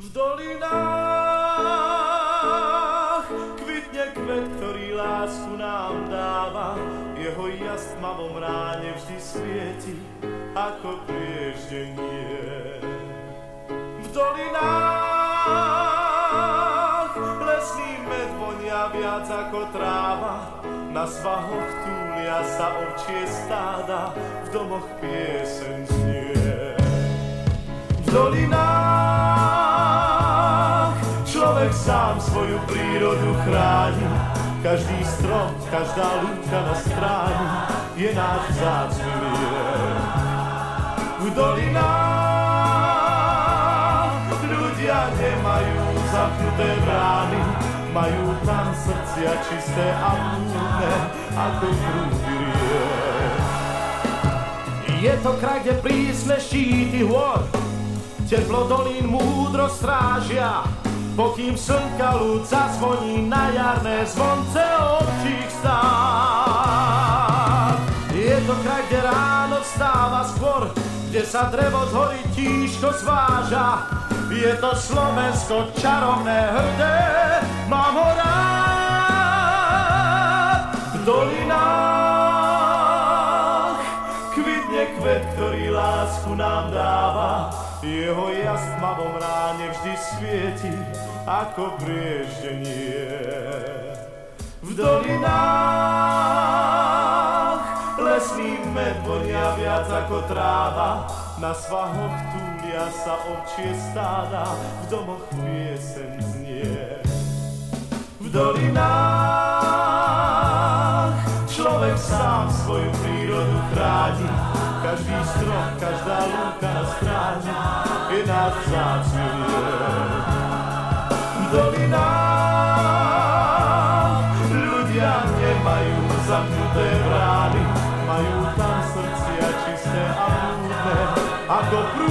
V dolinách kvitne kvet, ktorý lásku nám dáva. Jeho jas tmavom ráne vždy svieti, ako prieždenie. V dolinách lesný med vonia viac ako tráva. Na svahoch túlia sa ovčie stáda, v domoch pieseň znie. V dolinách sám svoju prírodu chráni, každý strom, každá lúka na stráni je náš vzácný mier. V dolinách ľudia nemajú zapnuté brány, majú tam srdcia čisté a múdne, ako prúdy riek. Je to kraj, kde prísne štíty hôr, teplo dolín múdro strážia, pokým slnka ľud zazvoní na jarné zvonce ovčích stát. Je to kraj, kde ráno vstáva skôr, kde sa drevo z hory tížko zváža. Je to Slovensko čarovné, hrdé, lásku nám dáva. Jeho jas tmavom ráne vždy svieti, ako prieždenie. V dolinách lesný med vonia viac ako tráva, na svahoch túlia sa ovčie stáda, v domoch piesen znie. V dolinách človek sám svoju prírodu chráni, každý strom, každá lúka na stráni je náš vzácný liek. V dolinách ľudia nemajú zamknuté brány, majú tam srdcia čisté a múdne, ako prúd